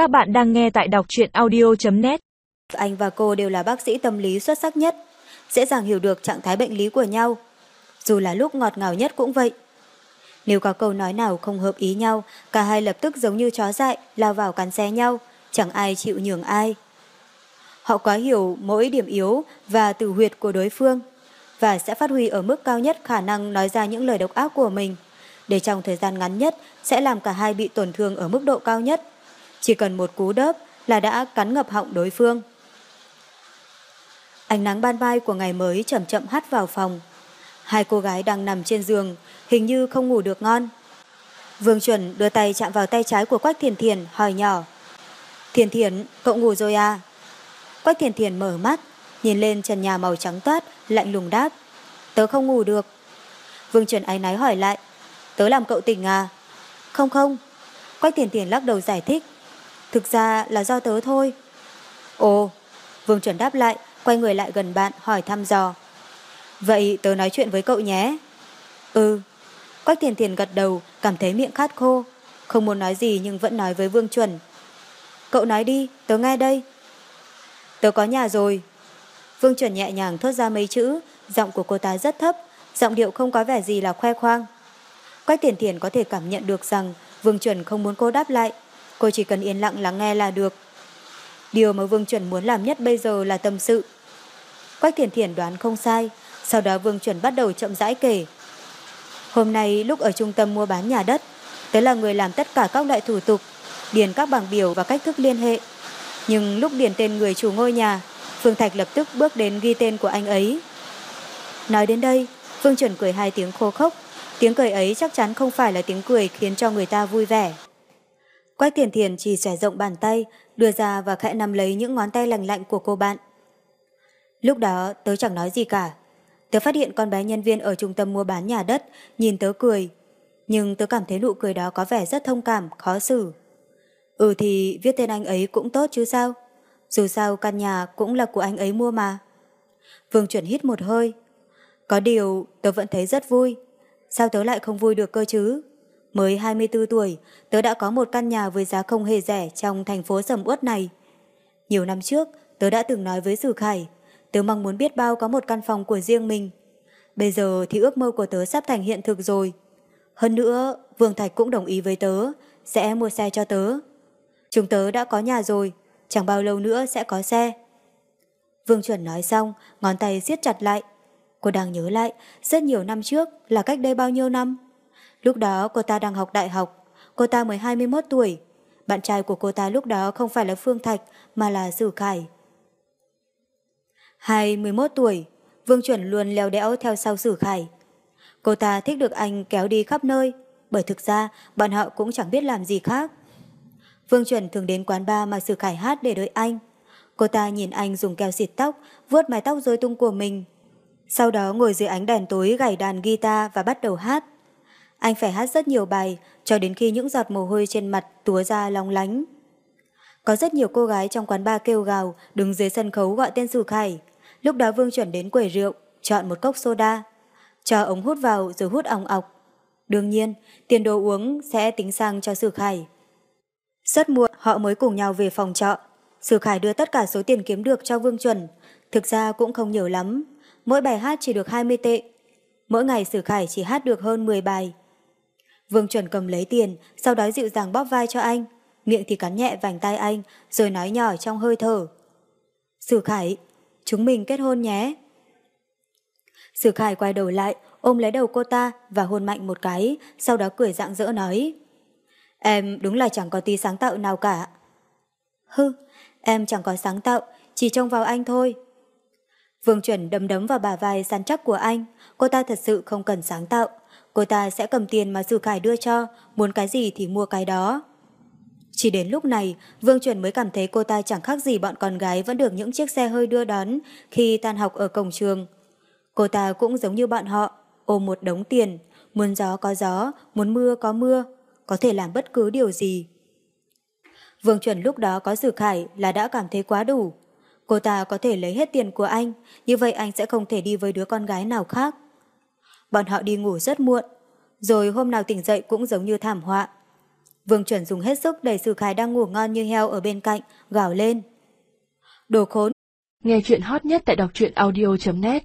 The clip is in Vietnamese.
Các bạn đang nghe tại đọc truyện audio.net Anh và cô đều là bác sĩ tâm lý xuất sắc nhất, dễ dàng hiểu được trạng thái bệnh lý của nhau. Dù là lúc ngọt ngào nhất cũng vậy. Nếu có câu nói nào không hợp ý nhau, cả hai lập tức giống như chó dại, lao vào cắn xé nhau, chẳng ai chịu nhường ai. Họ quá hiểu mỗi điểm yếu và từ huyệt của đối phương, và sẽ phát huy ở mức cao nhất khả năng nói ra những lời độc ác của mình, để trong thời gian ngắn nhất sẽ làm cả hai bị tổn thương ở mức độ cao nhất. Chỉ cần một cú đớp là đã cắn ngập họng đối phương. Ánh nắng ban mai của ngày mới chậm chậm hắt vào phòng. Hai cô gái đang nằm trên giường, hình như không ngủ được ngon. Vương Chuẩn đưa tay chạm vào tay trái của Quách Thiền Thiền, hỏi nhỏ. Thiền Thiền, cậu ngủ rồi à? Quách Thiền Thiền mở mắt, nhìn lên trần nhà màu trắng toát, lạnh lùng đáp. Tớ không ngủ được. Vương Chuẩn áy náy hỏi lại. Tớ làm cậu tỉnh à? Không không. Quách Thiền Thiền lắc đầu giải thích. Thực ra là do tớ thôi. Ồ, Vương Chuẩn đáp lại, quay người lại gần bạn hỏi thăm dò. Vậy tớ nói chuyện với cậu nhé. Ừ. Quách Thiền Thiền gật đầu, cảm thấy miệng khát khô. Không muốn nói gì nhưng vẫn nói với Vương Chuẩn. Cậu nói đi, tớ nghe đây. Tớ có nhà rồi. Vương Chuẩn nhẹ nhàng thốt ra mấy chữ, giọng của cô ta rất thấp, giọng điệu không có vẻ gì là khoe khoang. Quách Thiền Thiền có thể cảm nhận được rằng Vương Chuẩn không muốn cô đáp lại, cô chỉ cần yên lặng lắng nghe là được. Điều mà Vương Chuẩn muốn làm nhất bây giờ là tâm sự. Quách Thiển Thiển đoán không sai, sau đó Vương Chuẩn bắt đầu chậm rãi kể. Hôm nay lúc ở trung tâm mua bán nhà đất, tớ là người làm tất cả các loại thủ tục, điền các bảng biểu và cách thức liên hệ. Nhưng lúc điền tên người chủ ngôi nhà, Phương Thạch lập tức bước đến ghi tên của anh ấy. Nói đến đây, Phương Chuẩn cười hai tiếng khô khốc, tiếng cười ấy chắc chắn không phải là tiếng cười khiến cho người ta vui vẻ. Quách Thiền Thiền chỉ xẻ rộng bàn tay, đưa ra và khẽ nắm lấy những ngón tay lành lạnh của cô bạn. Lúc đó tớ chẳng nói gì cả. Tớ phát hiện con bé nhân viên ở trung tâm mua bán nhà đất, nhìn tớ cười. Nhưng tớ cảm thấy nụ cười đó có vẻ rất thông cảm, khó xử. Ừ thì viết tên anh ấy cũng tốt chứ sao? Dù sao căn nhà cũng là của anh ấy mua mà. Vương chuẩn hít một hơi. Có điều tớ vẫn thấy rất vui. Sao tớ lại không vui được cơ chứ? Mới 24 tuổi, tớ đã có một căn nhà với giá không hề rẻ trong thành phố sầm uất này. Nhiều năm trước, tớ đã từng nói với Sử Khải, tớ mong muốn biết bao có một căn phòng của riêng mình. Bây giờ thì ước mơ của tớ sắp thành hiện thực rồi. Hơn nữa, Vương Thạch cũng đồng ý với tớ, sẽ mua xe cho tớ. Chúng tớ đã có nhà rồi, chẳng bao lâu nữa sẽ có xe. Vương Chuẩn nói xong, ngón tay siết chặt lại. Cô đang nhớ lại, rất nhiều năm trước, là cách đây bao nhiêu năm? Lúc đó cô ta đang học đại học, cô ta mới 21 tuổi. Bạn trai của cô ta lúc đó không phải là Phương Thạch mà là Sử Khải. 21 tuổi, Vương Chuẩn luôn leo đẽo theo sau Sử Khải. Cô ta thích được anh kéo đi khắp nơi, bởi thực ra bọn họ cũng chẳng biết làm gì khác. Vương Chuẩn thường đến quán bar mà Sử Khải hát để đợi anh. Cô ta nhìn anh dùng keo xịt tóc, vuốt mái tóc rối tung của mình. Sau đó ngồi dưới ánh đèn tối gảy đàn guitar và bắt đầu hát. Anh phải hát rất nhiều bài, cho đến khi những giọt mồ hôi trên mặt túa ra long lánh. Có rất nhiều cô gái trong quán bar kêu gào, đứng dưới sân khấu gọi tên Sử Khải. Lúc đó Vương chuẩn đến quầy rượu, chọn một cốc soda, cho ống hút vào rồi hút ỏng ọc. Đương nhiên, tiền đồ uống sẽ tính sang cho Sử Khải. Rất muộn họ mới cùng nhau về phòng trọ. Sử Khải đưa tất cả số tiền kiếm được cho Vương Chuẩn. Thực ra cũng không nhiều lắm. Mỗi bài hát chỉ được 20 tệ. Mỗi ngày Sử Khải chỉ hát được hơn 10 bài. Vương Chuẩn cầm lấy tiền, sau đó dịu dàng bóp vai cho anh. Miệng thì cắn nhẹ vành tay anh, rồi nói nhỏ trong hơi thở. Sử Khải, chúng mình kết hôn nhé. Sử Khải quay đầu lại, ôm lấy đầu cô ta và hôn mạnh một cái, sau đó cười rạng rỡ nói. Em đúng là chẳng có tí sáng tạo nào cả. Hư, em chẳng có sáng tạo, chỉ trông vào anh thôi. Vương Chuẩn đấm đấm vào bà vai săn chắc của anh, cô ta thật sự không cần sáng tạo. Cô ta sẽ cầm tiền mà Sử Khải đưa cho, muốn cái gì thì mua cái đó. Chỉ đến lúc này, Vương Chuẩn mới cảm thấy cô ta chẳng khác gì bọn con gái vẫn được những chiếc xe hơi đưa đón khi tan học ở cổng trường. Cô ta cũng giống như bọn họ, ôm một đống tiền, muốn gió có gió, muốn mưa có mưa, có thể làm bất cứ điều gì. Vương Chuẩn lúc đó có Sử Khải là đã cảm thấy quá đủ. Cô ta có thể lấy hết tiền của anh, như vậy anh sẽ không thể đi với đứa con gái nào khác. Bọn họ đi ngủ rất muộn, rồi hôm nào tỉnh dậy cũng giống như thảm họa. Vương chuẩn dùng hết sức đẩy Sử Khải đang ngủ ngon như heo ở bên cạnh, gào lên. Đồ khốn! Nghe chuyện hot nhất tại đọc truyện audio.net